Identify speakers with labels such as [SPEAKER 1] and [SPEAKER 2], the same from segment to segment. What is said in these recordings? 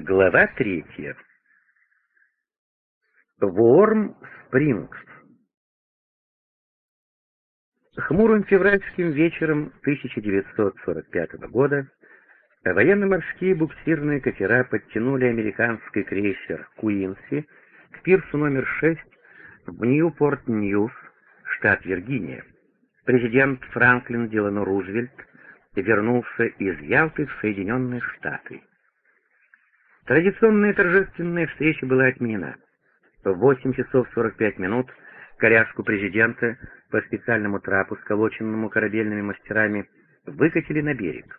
[SPEAKER 1] Глава третья. Ворм Спрингс. Хмурым февральским вечером 1945 года военно-морские буксирные катера подтянули американский крейсер «Куинси» к пирсу номер 6 в Ньюпорт-Ньюс, штат Виргиния. Президент Франклин Делано Рузвельт вернулся из Ялты в Соединенные Штаты. Традиционная торжественная встреча была отменена. В 8 часов 45 минут коляску президента по специальному трапу, сколоченному корабельными мастерами, выкатили на берег.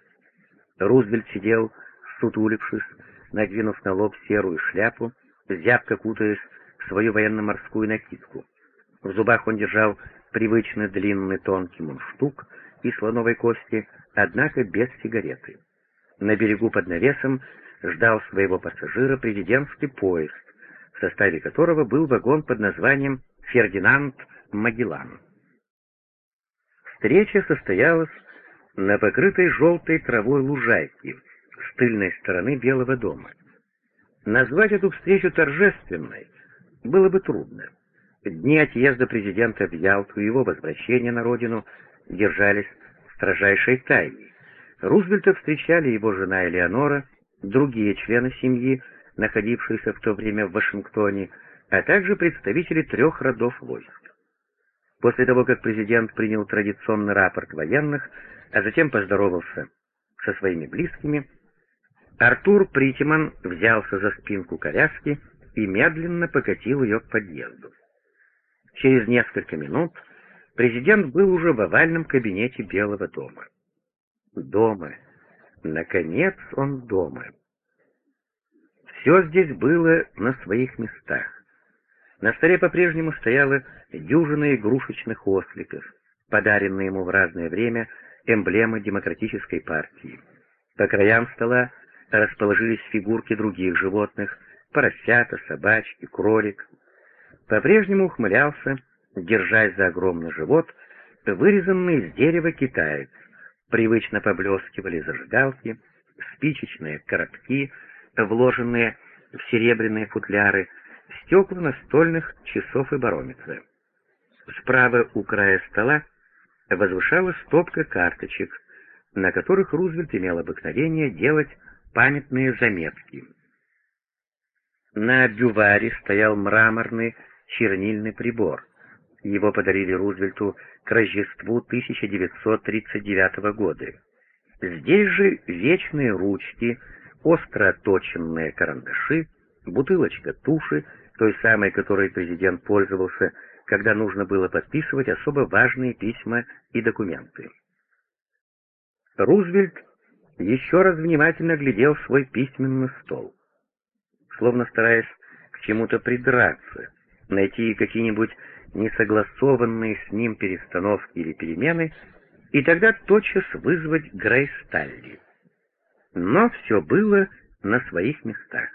[SPEAKER 1] Рузвельт сидел, сутулившись, надвинув на лоб серую шляпу, зябко кутаясь в свою военно-морскую накидку. В зубах он держал привычный длинный тонкий мундштук из слоновой кости, однако без сигареты. На берегу под навесом ждал своего пассажира президентский поезд, в составе которого был вагон под названием «Фердинанд Магеллан». Встреча состоялась на покрытой желтой травой лужайке с тыльной стороны Белого дома. Назвать эту встречу торжественной было бы трудно. Дни отъезда президента в Ялту и его возвращения на родину держались в строжайшей тайне. Рузвельта встречали его жена Элеонора, другие члены семьи, находившиеся в то время в Вашингтоне, а также представители трех родов войск. После того, как президент принял традиционный рапорт военных, а затем поздоровался со своими близкими, Артур Притиман взялся за спинку коляски и медленно покатил ее к подъезду. Через несколько минут президент был уже в овальном кабинете Белого дома. Дома, Наконец он дома. Все здесь было на своих местах. На столе по-прежнему стояла дюжина игрушечных осликов, подаренные ему в разное время эмблемы демократической партии. По краям стола расположились фигурки других животных, поросята, собачки, кролик. По-прежнему ухмылялся, держась за огромный живот, вырезанный из дерева китаец, Привычно поблескивали зажигалки, спичечные коробки, вложенные в серебряные футляры, стекла настольных часов и барометра. Справа у края стола возвышалась стопка карточек, на которых Рузвельт имел обыкновение делать памятные заметки. На бюваре стоял мраморный чернильный прибор. Его подарили Рузвельту к Рождеству 1939 года. Здесь же вечные ручки, остро оточенные карандаши, бутылочка туши, той самой, которой президент пользовался, когда нужно было подписывать особо важные письма и документы. Рузвельт еще раз внимательно глядел свой письменный стол, словно стараясь к чему-то придраться, найти какие-нибудь несогласованные с ним перестановки или перемены, и тогда тотчас вызвать Грейс Талли. Но все было на своих местах.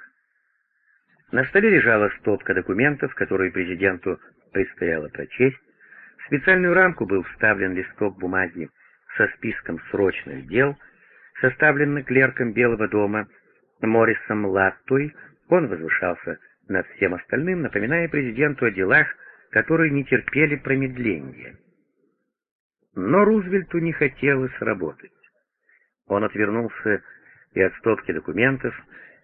[SPEAKER 1] На столе лежала стопка документов, которые президенту предстояло прочесть. В специальную рамку был вставлен листок бумаги со списком срочных дел, составленный клерком Белого дома Моррисом Латтой. Он возвышался над всем остальным, напоминая президенту о делах, которые не терпели промедления. Но Рузвельту не хотелось работать. Он отвернулся и от стопки документов,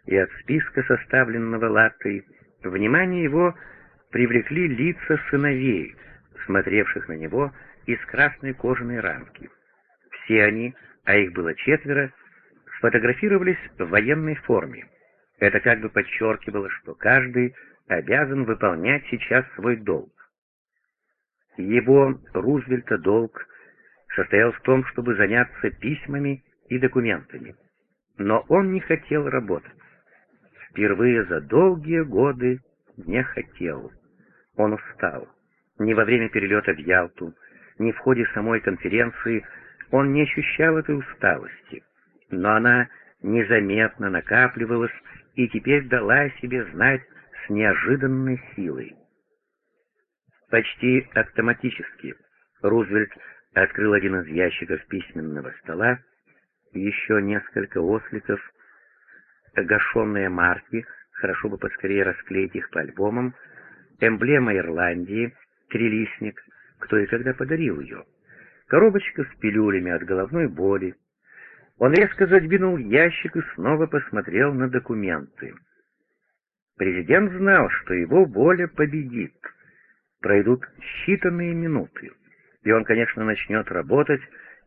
[SPEAKER 1] и от списка, составленного Латтой. Внимание его привлекли лица сыновей, смотревших на него из красной кожаной рамки. Все они, а их было четверо, сфотографировались в военной форме. Это как бы подчеркивало, что каждый обязан выполнять сейчас свой долг. Его, Рузвельта, долг состоял в том, чтобы заняться письмами и документами. Но он не хотел работать. Впервые за долгие годы не хотел. Он устал. Ни во время перелета в Ялту, ни в ходе самой конференции он не ощущал этой усталости. Но она незаметно накапливалась и теперь дала о себе знать с неожиданной силой. Почти автоматически Рузвельт открыл один из ящиков письменного стола, еще несколько осликов, гашенные марки, хорошо бы поскорее расклеить их по альбомам, эмблема Ирландии, трилистник, кто и когда подарил ее, коробочка с пилюлями от головной боли. Он резко задвинул ящик и снова посмотрел на документы. Президент знал, что его воля победит. Пройдут считанные минуты, и он, конечно, начнет работать,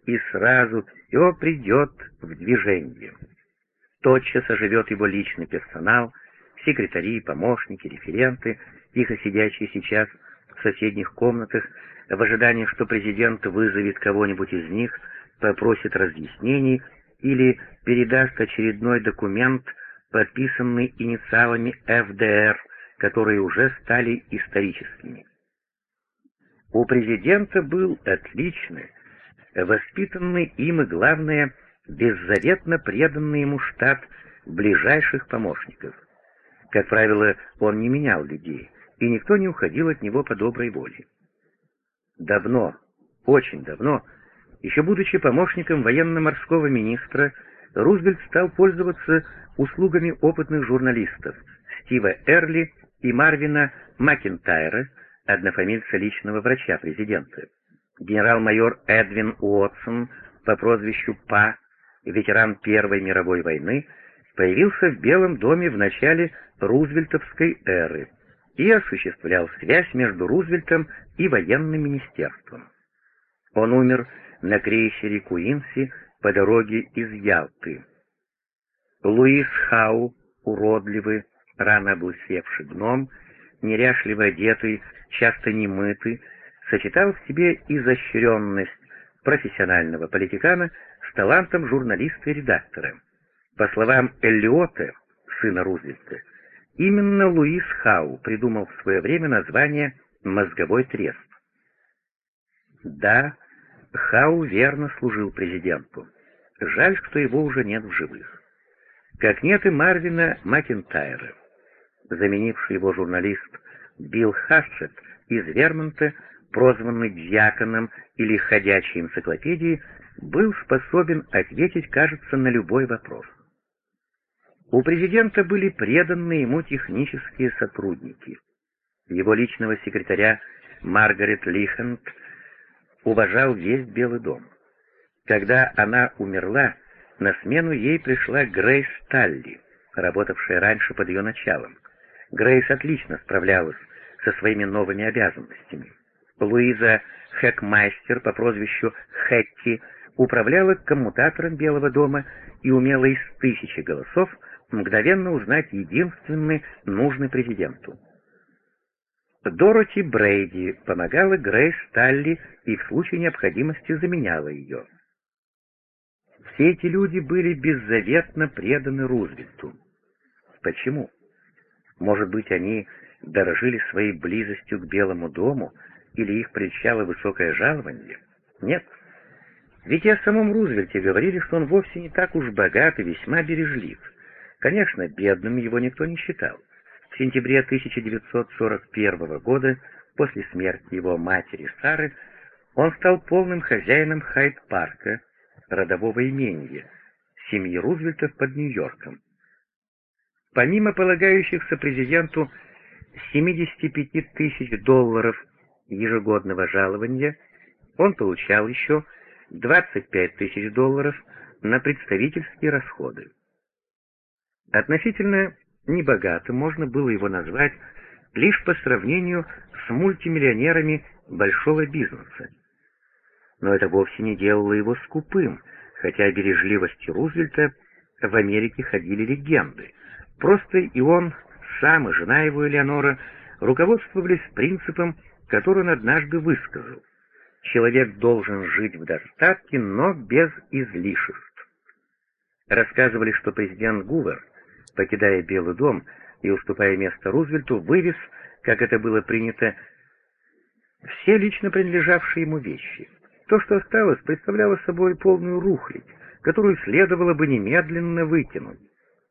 [SPEAKER 1] и сразу все придет в движение. Тотчас оживет его личный персонал, секретари, помощники, референты, тихо сидящие сейчас в соседних комнатах, в ожидании, что президент вызовет кого-нибудь из них, попросит разъяснений или передаст очередной документ подписанный инициалами ФДР, которые уже стали историческими. У президента был отличный, воспитанный им и, главное, беззаветно преданный ему штат ближайших помощников. Как правило, он не менял людей, и никто не уходил от него по доброй воле. Давно, очень давно, еще будучи помощником военно-морского министра, Рузвельт стал пользоваться услугами опытных журналистов Стива Эрли и Марвина Макентайра, однофамильца личного врача президента. Генерал-майор Эдвин Уотсон по прозвищу Па, ветеран Первой мировой войны, появился в Белом доме в начале Рузвельтовской эры и осуществлял связь между Рузвельтом и военным министерством. Он умер на крейсере Куинси по дороге из Ялты. Луис Хау, уродливый, рано облысевший гном, неряшливо одетый, часто немытый, сочетал в себе изощренность профессионального политикана с талантом журналиста и редактора. По словам Эллиота, сына Рузвельта, именно Луис Хау придумал в свое время название «мозговой треск». Да, Хау верно служил президенту. Жаль, что его уже нет в живых. Как нет и Марвина Макентайра. Заменивший его журналист Билл Хассет из Вермонта, прозванный дьяконом или ходячей энциклопедией, был способен ответить, кажется, на любой вопрос. У президента были преданы ему технические сотрудники. Его личного секретаря Маргарет Лихенд уважал весь Белый дом. Когда она умерла, на смену ей пришла Грейс Талли, работавшая раньше под ее началом. Грейс отлично справлялась со своими новыми обязанностями. Луиза Хэкмайстер по прозвищу Хэтти управляла коммутатором Белого дома и умела из тысячи голосов мгновенно узнать единственный нужный президенту. Дороти Брейди помогала Грейс Талли и в случае необходимости заменяла ее. Все эти люди были беззаветно преданы Рузвельту. Почему? Может быть, они дорожили своей близостью к Белому дому или их прельщало высокое жалование? Нет. Ведь и о самом Рузвельте говорили, что он вовсе не так уж богат и весьма бережлив. Конечно, бедным его никто не считал. В сентябре 1941 года, после смерти его матери Сары, он стал полным хозяином Хайд-парка, родового имения, семьи Рузвельтов под Нью-Йорком. Помимо полагающихся президенту 75 тысяч долларов ежегодного жалования, он получал еще 25 тысяч долларов на представительские расходы. Относительно небогатым можно было его назвать лишь по сравнению с мультимиллионерами большого бизнеса но это вовсе не делало его скупым, хотя о бережливости Рузвельта в Америке ходили легенды. Просто и он, сам и жена его Элеонора, руководствовались принципом, который он однажды высказал. Человек должен жить в достатке, но без излишеств. Рассказывали, что президент Гувер, покидая Белый дом и уступая место Рузвельту, вывез, как это было принято, все лично принадлежавшие ему вещи — то, что осталось, представляло собой полную рухлядь, которую следовало бы немедленно выкинуть.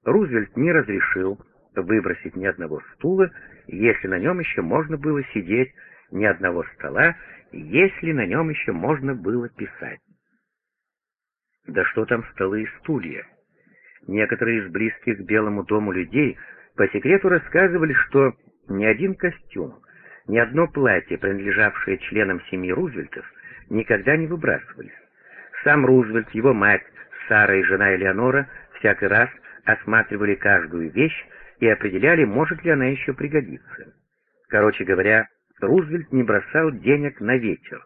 [SPEAKER 1] Рузвельт не разрешил выбросить ни одного стула, если на нем еще можно было сидеть, ни одного стола, если на нем еще можно было писать. Да что там столы и стулья? Некоторые из близких к Белому дому людей по секрету рассказывали, что ни один костюм, ни одно платье, принадлежавшее членам семьи Рузвельтов, никогда не выбрасывались. Сам Рузвельт, его мать, Сара и жена Элеонора всякий раз осматривали каждую вещь и определяли, может ли она еще пригодиться. Короче говоря, Рузвельт не бросал денег на ветер.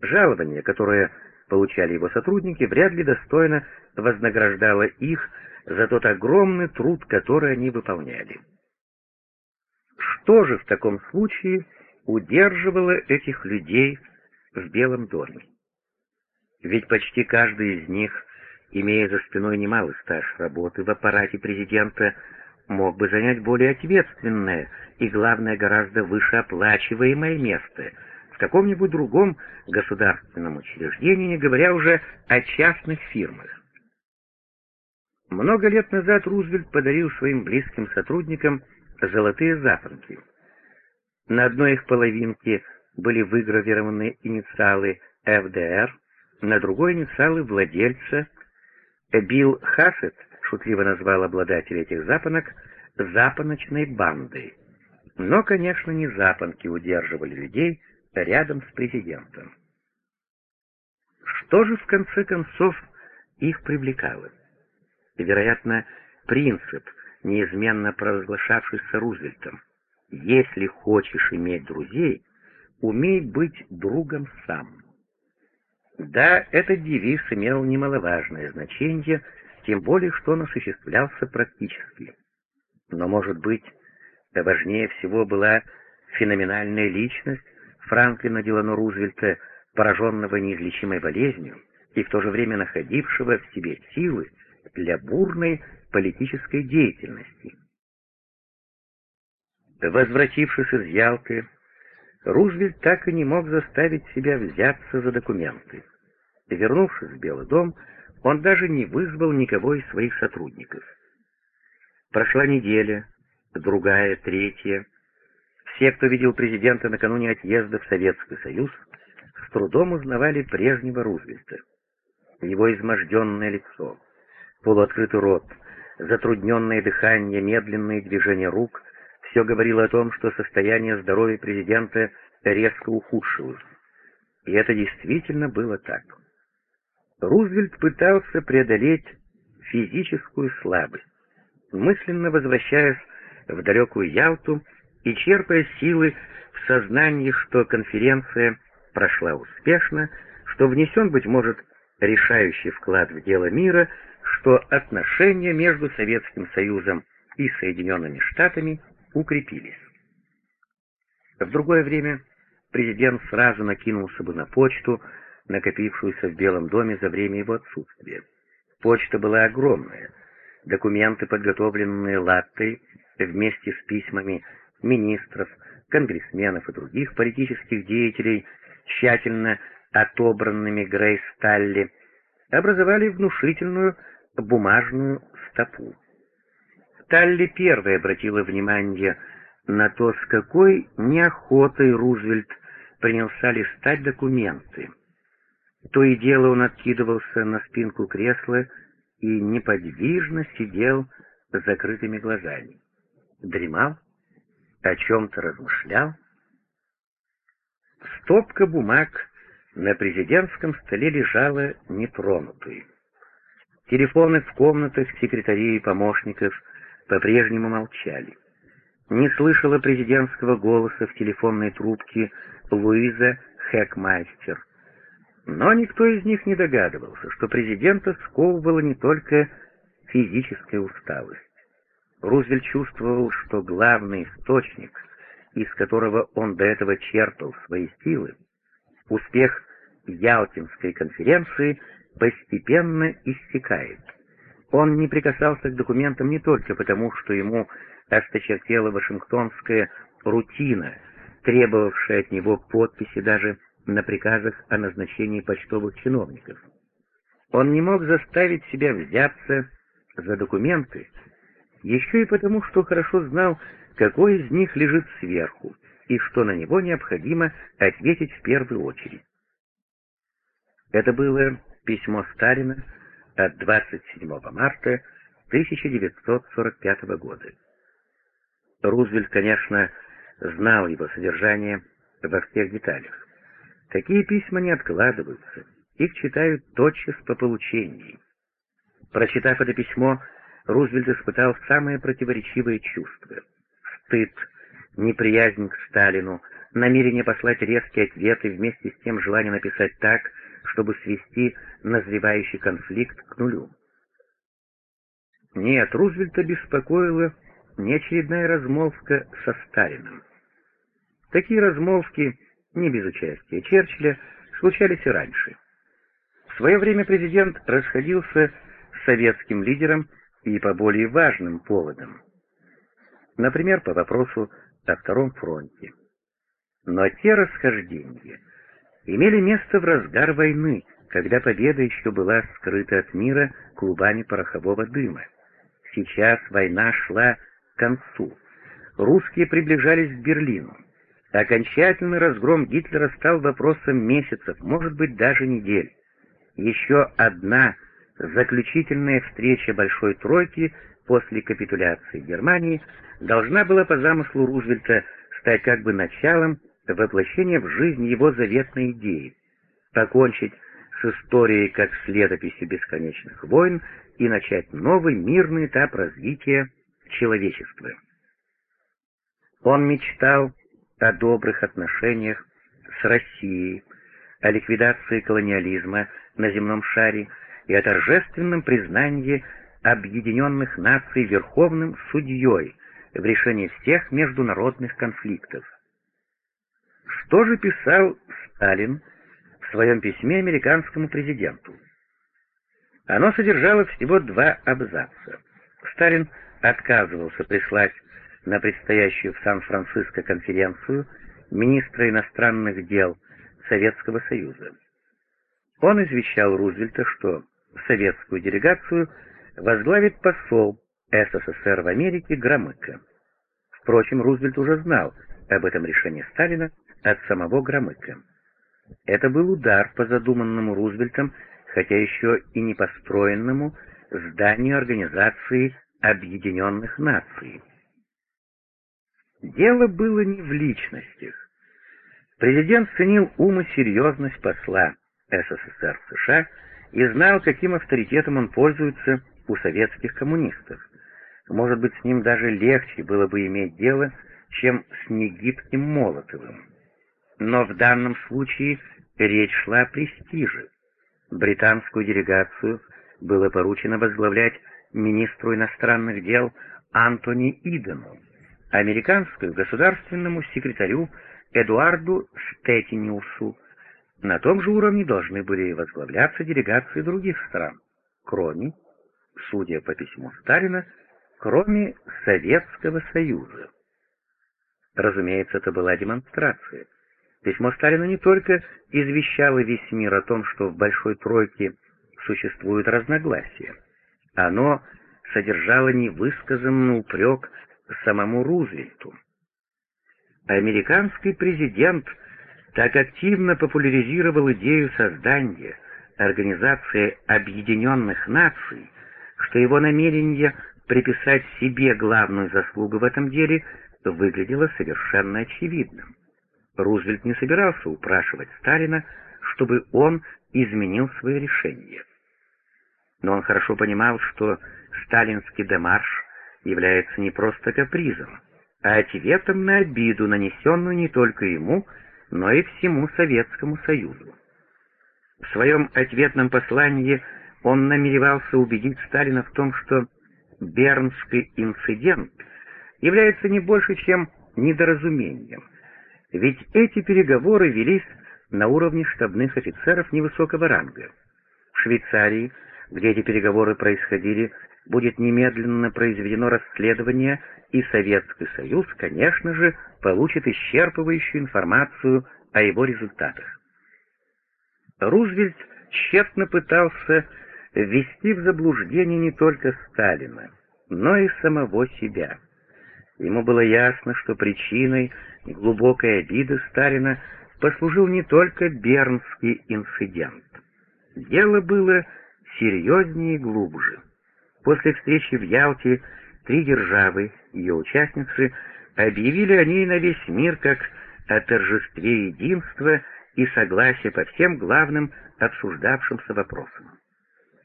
[SPEAKER 1] Жалование, которое получали его сотрудники, вряд ли достойно вознаграждало их за тот огромный труд, который они выполняли. Что же в таком случае удерживало этих людей в Белом доме? Ведь почти каждый из них, имея за спиной немалый стаж работы в аппарате президента, мог бы занять более ответственное и, главное, гораздо вышеоплачиваемое место в каком-нибудь другом государственном учреждении, не говоря уже о частных фирмах. Много лет назад Рузвельт подарил своим близким сотрудникам золотые запонки. На одной их половинке были выгравированы инициалы ФДР, на другой инициалы владельца. Билл Хассет шутливо назвал обладателя этих запонок «запоночной бандой». Но, конечно, не запонки удерживали людей рядом с президентом. Что же, в конце концов, их привлекало? Вероятно, принцип, неизменно провозглашавшийся Рузвельтом. «Если хочешь иметь друзей, умей быть другом сам». Да, этот девиз имел немаловажное значение, тем более, что он осуществлялся практически. Но, может быть, важнее всего была феноменальная личность Франклина Делано Рузвельта, пораженного неизлечимой болезнью и в то же время находившего в себе силы для бурной политической деятельности. Возвратившись из Ялты, Рузвельт так и не мог заставить себя взяться за документы. Вернувшись в Белый дом, он даже не вызвал никого из своих сотрудников. Прошла неделя, другая, третья. Все, кто видел президента накануне отъезда в Советский Союз, с трудом узнавали прежнего Рузвельта. Его изможденное лицо, полуоткрытый рот, затрудненное дыхание, медленные движения рук — все говорило о том, что состояние здоровья президента резко ухудшилось. И это действительно было так. Рузвельт пытался преодолеть физическую слабость, мысленно возвращаясь в далекую Ялту и черпая силы в сознании, что конференция прошла успешно, что внесен, быть может, решающий вклад в дело мира, что отношения между Советским Союзом и Соединенными Штатами укрепились. В другое время президент сразу накинулся бы на почту, накопившуюся в Белом доме за время его отсутствия. Почта была огромная. Документы, подготовленные Латтой, вместе с письмами министров, конгрессменов и других политических деятелей, тщательно отобранными Грейс Талли, образовали внушительную бумажную стопу. Талли первой обратила внимание на то, с какой неохотой Рузвельт принялся листать документы. То и дело он откидывался на спинку кресла и неподвижно сидел с закрытыми глазами. Дремал, о чем-то размышлял. Стопка бумаг на президентском столе лежала нетронутой. Телефоны в комнатах секретарей и помощников по-прежнему молчали. Не слышала президентского голоса в телефонной трубке Луиза Хэкмайстер. Но никто из них не догадывался, что президента сковывала не только физическая усталость. Рузвельт чувствовал, что главный источник, из которого он до этого черпал свои силы, успех Ялтинской конференции постепенно иссякает. Он не прикасался к документам не только потому, что ему осточертела вашингтонская рутина, требовавшая от него подписи даже на приказах о назначении почтовых чиновников. Он не мог заставить себя взяться за документы, еще и потому, что хорошо знал, какой из них лежит сверху, и что на него необходимо ответить в первую очередь. Это было письмо Сталина от 27 марта 1945 года. Рузвельт, конечно, знал его содержание во всех деталях. Такие письма не откладываются, их читают тотчас по получении. Прочитав это письмо, Рузвельт испытал самые противоречивые чувства. Стыд, неприязнь к Сталину, намерение послать резкий ответ и вместе с тем желание написать так, чтобы свести назревающий конфликт к нулю. Нет, Рузвельта беспокоила не очередная размолвка со Сталиным. Такие размолвки, не без участия Черчилля, случались и раньше. В свое время президент расходился с советским лидером и по более важным поводам. Например, по вопросу о Втором фронте. Но те расхождения имели место в разгар войны, когда победа еще была скрыта от мира клубами порохового дыма. Сейчас война шла к концу. Русские приближались к Берлину. Окончательный разгром Гитлера стал вопросом месяцев, может быть, даже недель. Еще одна заключительная встреча Большой Тройки после капитуляции Германии должна была по замыслу Рузвельта стать как бы началом воплощения в жизнь его заветной идеи — покончить с историей как с летописью бесконечных войн и начать новый мирный этап развития человечества. Он мечтал о добрых отношениях с Россией, о ликвидации колониализма на земном шаре и о торжественном признании объединенных наций верховным судьей в решении всех международных конфликтов. Что же писал Сталин в своем письме американскому президенту? Оно содержало всего два абзаца. Сталин отказывался прислать на предстоящую в Сан-Франциско конференцию министра иностранных дел Советского Союза. Он извещал Рузвельта, что советскую делегацию возглавит посол СССР в Америке Громыко. Впрочем, Рузвельт уже знал об этом решении Сталина от самого Громыка. Это был удар по задуманному Рузвельтом, хотя еще и не построенному, зданию Организации Объединенных Наций. Дело было не в личностях. Президент ценил ум и серьезность посла СССР в США и знал, каким авторитетом он пользуется у советских коммунистов. Может быть, с ним даже легче было бы иметь дело, чем с негибким Молотовым. Но в данном случае речь шла о престиже. Британскую делегацию было поручено возглавлять министру иностранных дел Антони Идену, американскую государственному секретарю Эдуарду Стеттиниусу. На том же уровне должны были возглавляться делегации других стран, кроме, судя по письму Сталина, кроме Советского Союза. Разумеется, это была демонстрация. Письмо Сталина не только извещало весь мир о том, что в Большой Тройке существуют разногласия. Оно содержало невысказанный упрек самому Рузвельту. Американский президент так активно популяризировал идею создания Организации Объединенных Наций, что его намерение приписать себе главную заслугу в этом деле выглядело совершенно очевидным. Рузвельт не собирался упрашивать Сталина, чтобы он изменил свое решение. Но он хорошо понимал, что сталинский демарш является не просто капризом, а ответом на обиду, нанесенную не только ему, но и всему Советскому Союзу. В своем ответном послании он намеревался убедить Сталина в том, что Бернский инцидент является не больше, чем недоразумением, ведь эти переговоры велись на уровне штабных офицеров невысокого ранга. В Швейцарии, где эти переговоры происходили, будет немедленно произведено расследование, и Советский Союз, конечно же, получит исчерпывающую информацию о его результатах. Рузвельт тщетно пытался ввести в заблуждение не только Сталина, но и самого себя. Ему было ясно, что причиной глубокой обиды Сталина послужил не только Бернский инцидент. Дело было серьезнее и глубже. После встречи в Ялте три державы, ее участницы, объявили о ней на весь мир как о торжестве единства и согласия по всем главным обсуждавшимся вопросам.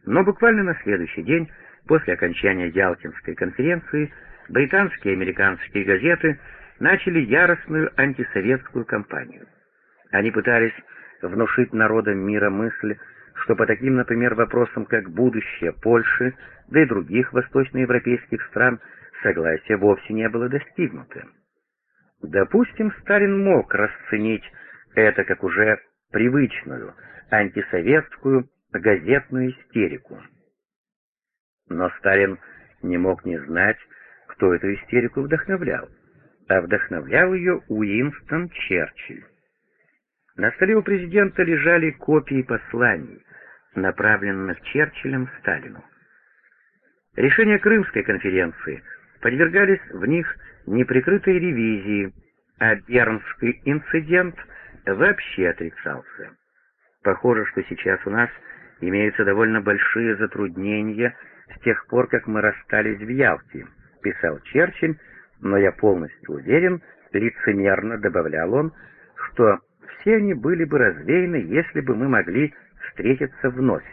[SPEAKER 1] Но буквально на следующий день, после окончания Ялтинской конференции, британские и американские газеты начали яростную антисоветскую кампанию. Они пытались внушить народам мира мысль, что по таким, например, вопросам, как будущее Польши, да и других восточноевропейских стран, согласие вовсе не было достигнуто. Допустим, Сталин мог расценить это как уже привычную антисоветскую газетную истерику. Но Сталин не мог не знать, кто эту истерику вдохновлял, а вдохновлял ее Уинстон Черчилль. На столе у президента лежали копии посланий, направленных Черчиллем Сталину. Решения Крымской конференции подвергались в них неприкрытой ревизии, а Бернский инцидент вообще отрицался. Похоже, что сейчас у нас имеются довольно большие затруднения с тех пор, как мы расстались в Ялте, писал Черчилль, но я полностью уверен, лицемерно добавлял он, что все они были бы развеяны, если бы мы могли встретиться вновь.